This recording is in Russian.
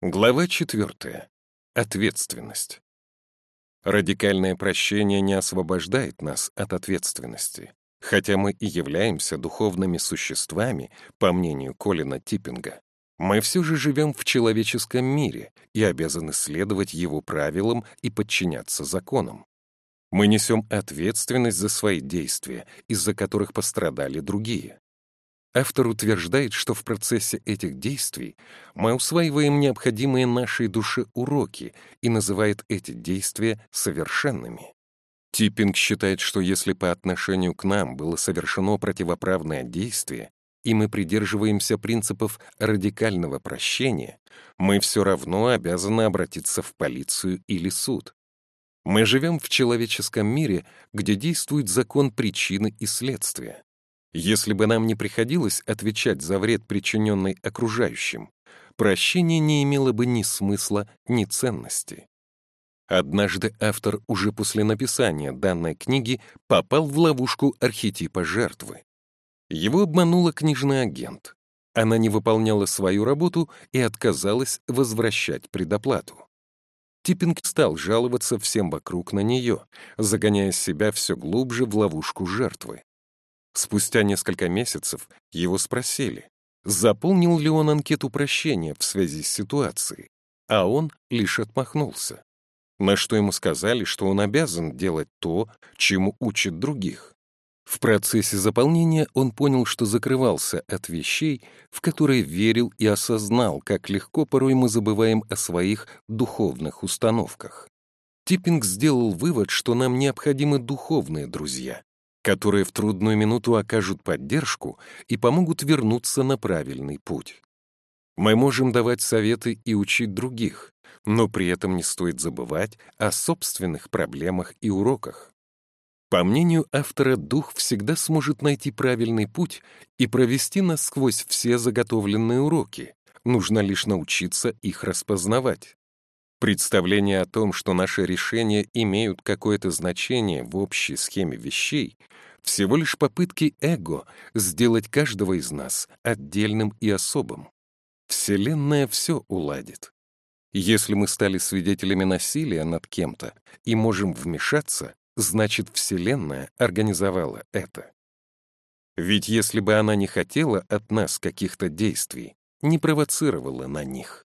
Глава 4. Ответственность. Радикальное прощение не освобождает нас от ответственности, хотя мы и являемся духовными существами, по мнению Колина Типпинга. Мы все же живем в человеческом мире и обязаны следовать его правилам и подчиняться законам. Мы несем ответственность за свои действия, из-за которых пострадали другие. Автор утверждает, что в процессе этих действий мы усваиваем необходимые нашей душе уроки и называет эти действия совершенными. Типпинг считает, что если по отношению к нам было совершено противоправное действие, и мы придерживаемся принципов радикального прощения, мы все равно обязаны обратиться в полицию или суд. Мы живем в человеческом мире, где действует закон причины и следствия. Если бы нам не приходилось отвечать за вред, причиненный окружающим, прощение не имело бы ни смысла, ни ценности. Однажды автор уже после написания данной книги попал в ловушку архетипа жертвы. Его обманула книжный агент. Она не выполняла свою работу и отказалась возвращать предоплату. Типпинг стал жаловаться всем вокруг на нее, загоняя себя все глубже в ловушку жертвы. Спустя несколько месяцев его спросили, заполнил ли он анкету прощения в связи с ситуацией, а он лишь отмахнулся. На что ему сказали, что он обязан делать то, чему учит других. В процессе заполнения он понял, что закрывался от вещей, в которые верил и осознал, как легко порой мы забываем о своих духовных установках. Типпинг сделал вывод, что нам необходимы духовные друзья, которые в трудную минуту окажут поддержку и помогут вернуться на правильный путь. Мы можем давать советы и учить других, но при этом не стоит забывать о собственных проблемах и уроках. По мнению автора, дух всегда сможет найти правильный путь и провести нас сквозь все заготовленные уроки. Нужно лишь научиться их распознавать. Представление о том, что наши решения имеют какое-то значение в общей схеме вещей, всего лишь попытки эго сделать каждого из нас отдельным и особым. Вселенная все уладит. Если мы стали свидетелями насилия над кем-то и можем вмешаться, значит, Вселенная организовала это. Ведь если бы она не хотела от нас каких-то действий, не провоцировала на них,